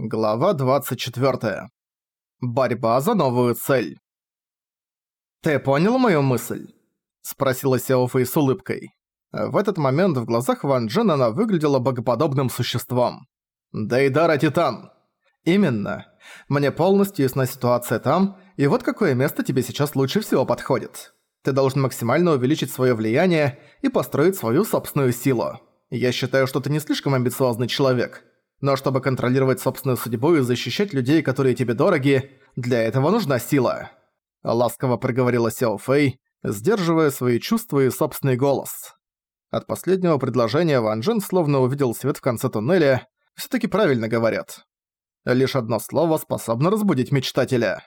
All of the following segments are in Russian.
Глава 24. Борьба за новую цель. «Ты понял мою мысль?» – спросила Сяо с улыбкой. В этот момент в глазах Ван Джен она выглядела богоподобным существом. «Дейдара Титан!» «Именно. Мне полностью ясна ситуация там, и вот какое место тебе сейчас лучше всего подходит. Ты должен максимально увеличить свое влияние и построить свою собственную силу. Я считаю, что ты не слишком амбициозный человек» Но чтобы контролировать собственную судьбу и защищать людей, которые тебе дороги, для этого нужна сила. Ласково проговорила Сяо Фэй, сдерживая свои чувства и собственный голос. От последнего предложения Ван Джен словно увидел свет в конце туннеля. Всё-таки правильно говорят. Лишь одно слово способно разбудить мечтателя.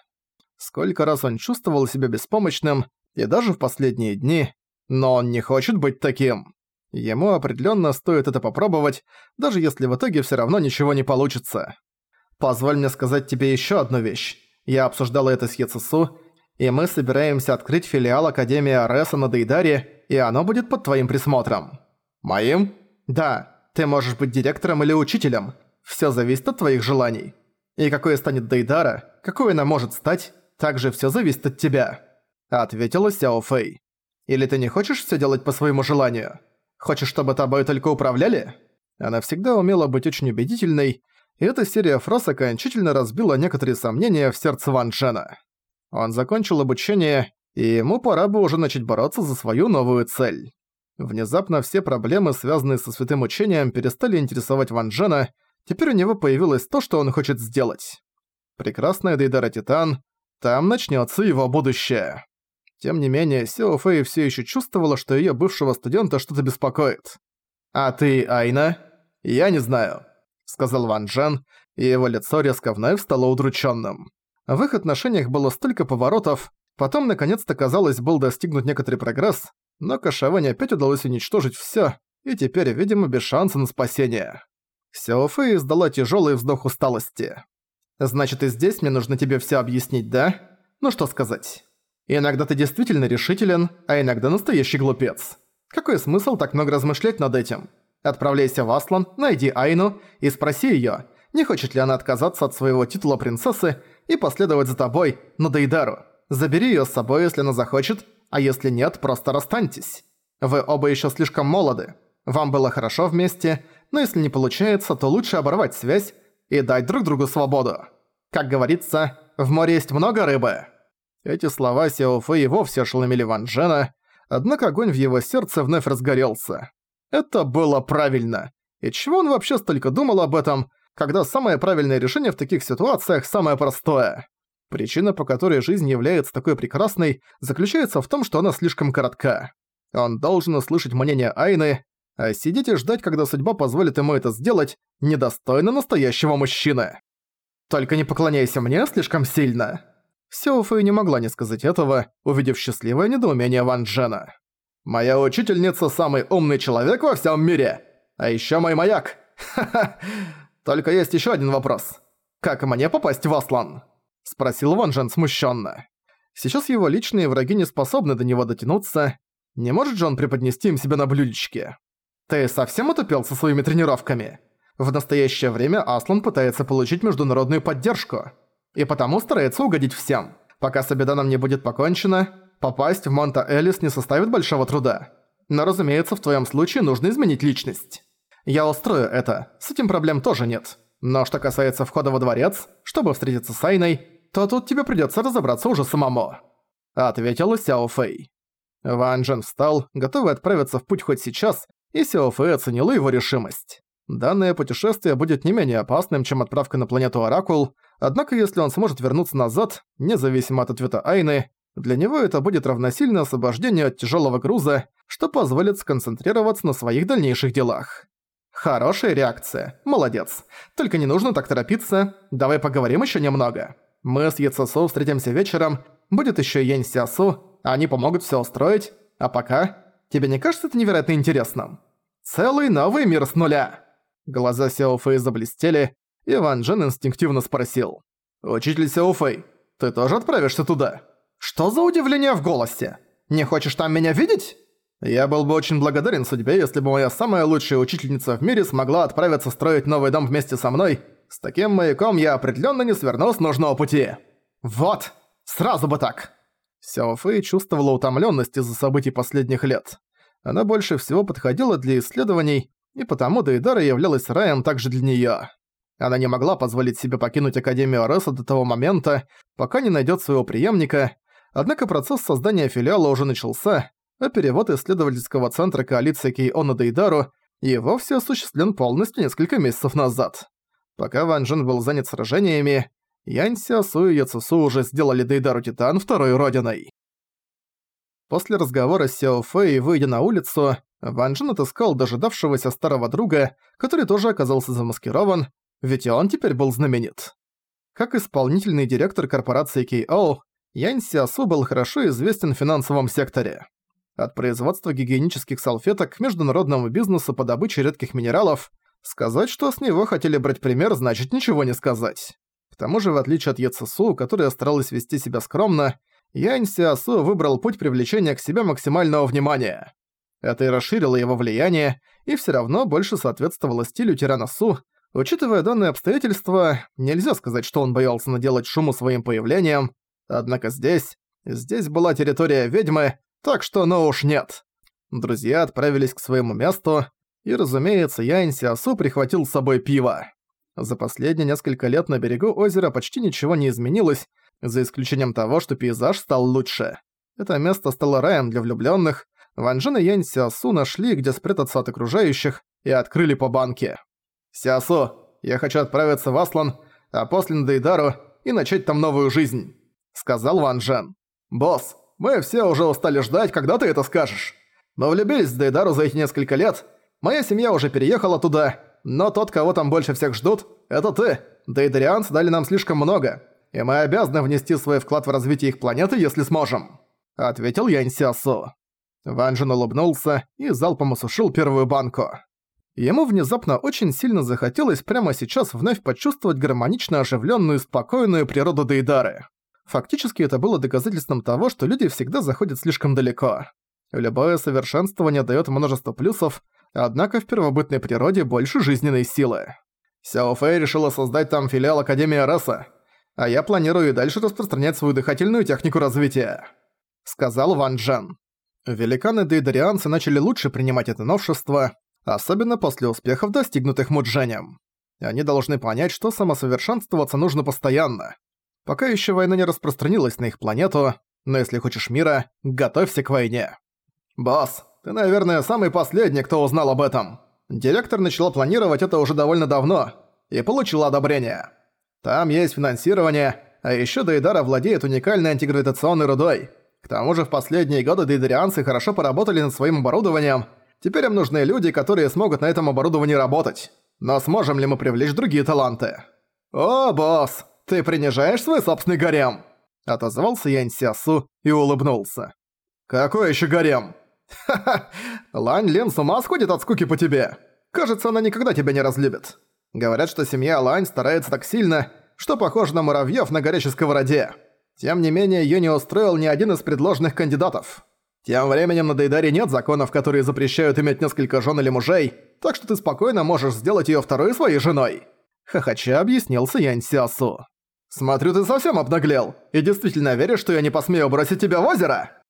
Сколько раз он чувствовал себя беспомощным, и даже в последние дни, но он не хочет быть таким. Ему определенно стоит это попробовать, даже если в итоге все равно ничего не получится. Позволь мне сказать тебе еще одну вещь. Я обсуждала это с Ецесу, и мы собираемся открыть филиал Академии Ареса на Дейдаре, и оно будет под твоим присмотром. Моим? Да, ты можешь быть директором или учителем. Все зависит от твоих желаний. И какой станет Дейдара, какой она может стать, также все зависит от тебя. Ответила Сяо Фэй. Или ты не хочешь все делать по своему желанию? Хочешь, чтобы тобой только управляли?» Она всегда умела быть очень убедительной, и эта серия фраз окончательно разбила некоторые сомнения в сердце Ван Джена. Он закончил обучение, и ему пора бы уже начать бороться за свою новую цель. Внезапно все проблемы, связанные со святым учением, перестали интересовать Ван Джена, теперь у него появилось то, что он хочет сделать. Прекрасная Дейдара Титан, там начнется его будущее. Тем не менее, Сео Фэй все еще чувствовала, что ее бывшего студента что-то беспокоит. «А ты, Айна?» «Я не знаю», — сказал Ван Джен, и его лицо резко вновь стало удрученным. В их отношениях было столько поворотов, потом наконец-то, казалось, был достигнут некоторый прогресс, но Кашаване опять удалось уничтожить все, и теперь, видимо, без шанса на спасение. Сяо Фэй издала тяжелый вздох усталости. «Значит, и здесь мне нужно тебе все объяснить, да? Ну что сказать?» Иногда ты действительно решителен, а иногда настоящий глупец. Какой смысл так много размышлять над этим? Отправляйся в Аслан, найди Айну и спроси её, не хочет ли она отказаться от своего титула принцессы и последовать за тобой на Дейдару. Забери её с собой, если она захочет, а если нет, просто расстаньтесь. Вы оба ещё слишком молоды. Вам было хорошо вместе, но если не получается, то лучше оборвать связь и дать друг другу свободу. Как говорится, в море есть много рыбы. Эти слова Сяо Фэй вовсе ошеломили Ван Джена, однако огонь в его сердце вновь разгорелся. Это было правильно. И чего он вообще столько думал об этом, когда самое правильное решение в таких ситуациях самое простое? Причина, по которой жизнь является такой прекрасной, заключается в том, что она слишком коротка. Он должен услышать мнение Айны, а сидеть и ждать, когда судьба позволит ему это сделать, недостойно настоящего мужчины. «Только не поклоняйся мне слишком сильно», Сяо Фэй не могла не сказать этого, увидев счастливое недоумение Ван Джена. «Моя учительница – самый умный человек во всем мире! А ещё мой маяк! Ха-ха! Только есть ещё один вопрос. Как мне попасть в Аслан?» – спросил Ван Джен смущенно. Сейчас его личные враги не способны до него дотянуться. Не может же он преподнести им себя на блюдечке? «Ты совсем отупел со своими тренировками?» В настоящее время Аслан пытается получить международную поддержку и потому старается угодить всем. Пока с Абиданом не будет покончено, попасть в Монта-Элис не составит большого труда. Но, разумеется, в твоем случае нужно изменить личность. Я устрою это, с этим проблем тоже нет. Но что касается входа во дворец, чтобы встретиться с Айной, то тут тебе придётся разобраться уже самому», — ответила Сяо Фэй. Ван Джен встал, готовый отправиться в путь хоть сейчас, и Сяо Фэй оценила его решимость. Данное путешествие будет не менее опасным, чем отправка на планету Оракул, однако если он сможет вернуться назад, независимо от ответа Айны, для него это будет равносильно освобождению от тяжелого груза, что позволит сконцентрироваться на своих дальнейших делах. Хорошая реакция. Молодец. Только не нужно так торопиться. Давай поговорим еще немного. Мы с Яцесу встретимся вечером. Будет еще Янь Сиасу. Они помогут все устроить. А пока... Тебе не кажется это невероятно интересным? Целый новый мир с нуля. Глаза Сяо Фэй заблестели, и Ван Джен инстинктивно спросил. «Учитель Сяо Фэй, ты тоже отправишься туда?» «Что за удивление в голосе? Не хочешь там меня видеть?» «Я был бы очень благодарен судьбе, если бы моя самая лучшая учительница в мире смогла отправиться строить новый дом вместе со мной, С таким маяком я определенно не сверну с нужного пути. Вот, сразу бы так. Сяо Фэй чувствовала утомленность из-за событий последних лет. Она больше всего подходила для исследований, и потому Дейдара являлась раем также для неё. Она не могла позволить себе покинуть Академию Ареса до того момента, пока не найдет своего преемника, однако процесс создания филиала уже начался, а перевод исследовательского центра коалиции Кейона Дейдару и вовсе осуществлен полностью несколько месяцев назад. Пока Ван Джен был занят сражениями, Янь Сиасу и Яцесу уже сделали Дейдару Титан второй родиной. После разговора с Сяо Фэй, выйдя на улицу, Ван Джен отыскал дожидавшегося старого друга, который тоже оказался замаскирован, ведь он теперь был знаменит. Как исполнительный директор корпорации KO, Янь Сиасу был хорошо известен в финансовом секторе. От производства гигиенических салфеток к международному бизнесу по добыче редких минералов, сказать, что с него хотели брать пример, значит ничего не сказать. К тому же, в отличие от Яцесу, которая старалась вести себя скромно, Янь Сиасу выбрал путь привлечения к себе максимального внимания. Это и расширило его влияние, и все равно больше соответствовало стилю тирана Су, Учитывая данные обстоятельства, нельзя сказать, что он боялся наделать шуму своим появлением, однако здесь... Здесь была территория ведьмы, так что ну уж нет. Друзья отправились к своему месту, и, разумеется, Янь Сиасу прихватил с собой пиво. За последние несколько лет на берегу озера почти ничего не изменилось, за исключением того, что пейзаж стал лучше. Это место стало раем для влюблённых. Ван Джен и Янь Сиасу нашли, где спрятаться от окружающих, и открыли по банке. «Сиасу, я хочу отправиться в Аслан, а после на Дейдару и начать там новую жизнь», — сказал Ван Джен. «Босс, мы все уже устали ждать, когда ты это скажешь. Мы влюбились в Дейдару за эти несколько лет, моя семья уже переехала туда, но тот, кого там больше всех ждут, это ты. Дейдарианцы дали нам слишком много, и мы обязаны внести свой вклад в развитие их планеты, если сможем», — ответил Янь Сиасу. Ван Джен улыбнулся и залпом осушил первую банку. Ему внезапно очень сильно захотелось прямо сейчас вновь почувствовать гармонично оживленную и спокойную природу Дейдары. Фактически это было доказательством того, что люди всегда заходят слишком далеко. Любое совершенствование дает множество плюсов, однако в первобытной природе больше жизненной силы. Сяо Фэй решила создать там филиал Академии Раса, а я планирую и дальше распространять свою дыхательную технику развития», — сказал Ван Джен. Великаны-дейдарианцы начали лучше принимать это новшество, особенно после успехов, достигнутых Мудженем. Они должны понять, что самосовершенствоваться нужно постоянно. Пока еще война не распространилась на их планету, но если хочешь мира, готовься к войне. «Босс, ты, наверное, самый последний, кто узнал об этом. Директор начала планировать это уже довольно давно и получила одобрение. Там есть финансирование, а еще Дейдара владеет уникальной антигравитационной рудой. К тому же в последние годы дейдарианцы хорошо поработали над своим оборудованием – Теперь им нужны люди, которые смогут на этом оборудовании работать. Но сможем ли мы привлечь другие таланты? «О, босс, ты принижаешь свой собственный гарем!» Отозвался Янь Сиасу и улыбнулся. «Какой еще гарем?» «Ха-ха, Лань Лен с ума сходит от скуки по тебе. Кажется, она никогда тебя не разлюбит. Говорят, что семья Лань старается так сильно, что похожа на муравьёв на горячей сковороде. Тем не менее, её не устроил ни один из предложенных кандидатов. Тем временем на Дейдаре нет законов, которые запрещают иметь несколько жен или мужей, так что ты спокойно можешь сделать её второй своей женой. Хохоча объяснился Янь Сиасу. «Смотрю, ты совсем обнаглел, и действительно веришь, что я не посмею бросить тебя в озеро?»